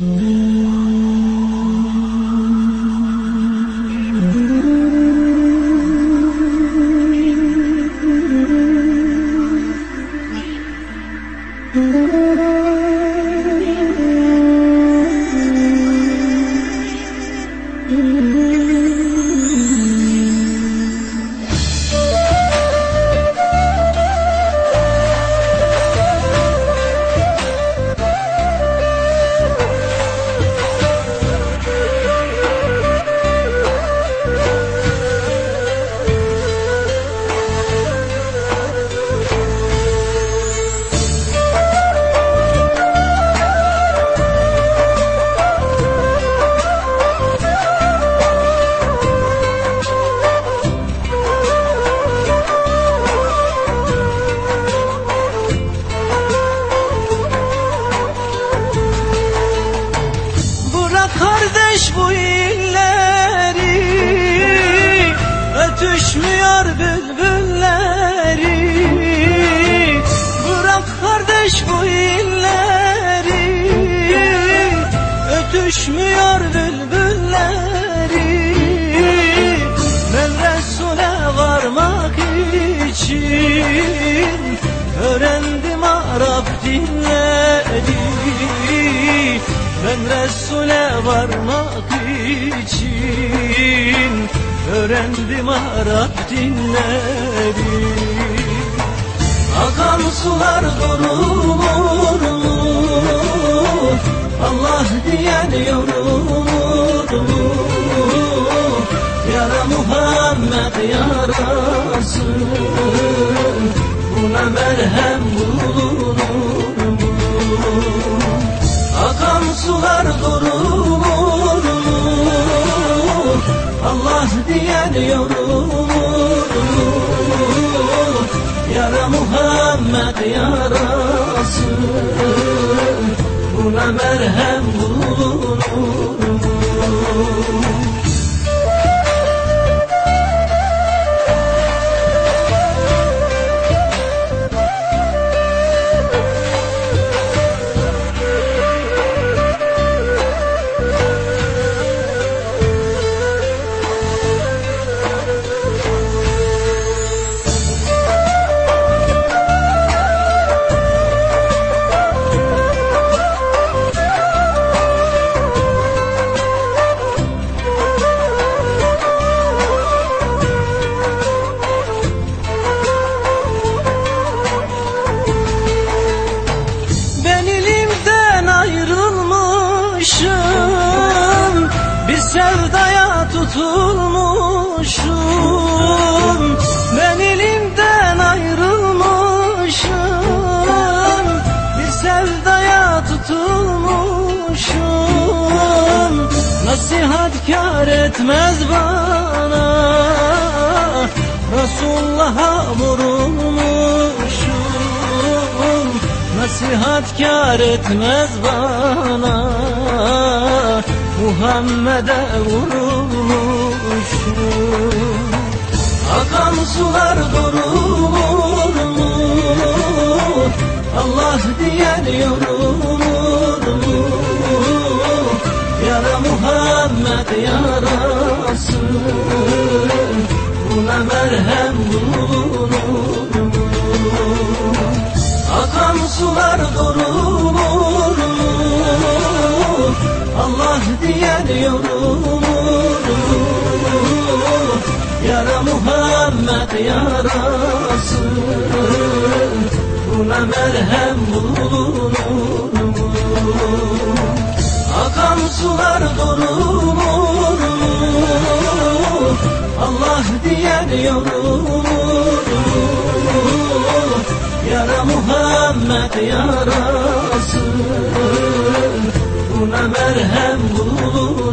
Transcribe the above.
Bırak kardeş bu illeri Ötüşmüyor bülbülleri. Bırak kardeş bu illeri Ötüşmüyor bülbülleri. Ben Resul'e varmak için Öğrendim Arap dilleri ben Resul'e varmak için Öğrendim Arap dinleri Akan sular durur mu? Allah diyen yorulur mu? Yara Muhammed yarası Buna Allah diyen yorulur Yara Muhammed yarası. Buna merhem bulunur sevdaya tutulmuşum Ben ilimden ayrılmışım. Bir sevdaya tutulmuşum. Nasihat kar etmez bana. Resulullah'a vurulmuşum. Nasihat kar etmez bana Muhammed'e vurulmuşum Akan sular durur mu? Allah diyen yorulur mu? Yara Muhammed yarası Buna merhem bulunur mu? Akan sular durur mu? Yara Muhammed yarası Buna merhem bulunur? Akan sular durur mu? Allah diyen yorulur mu? Yara Muhammed yarası Buna merhem bulunur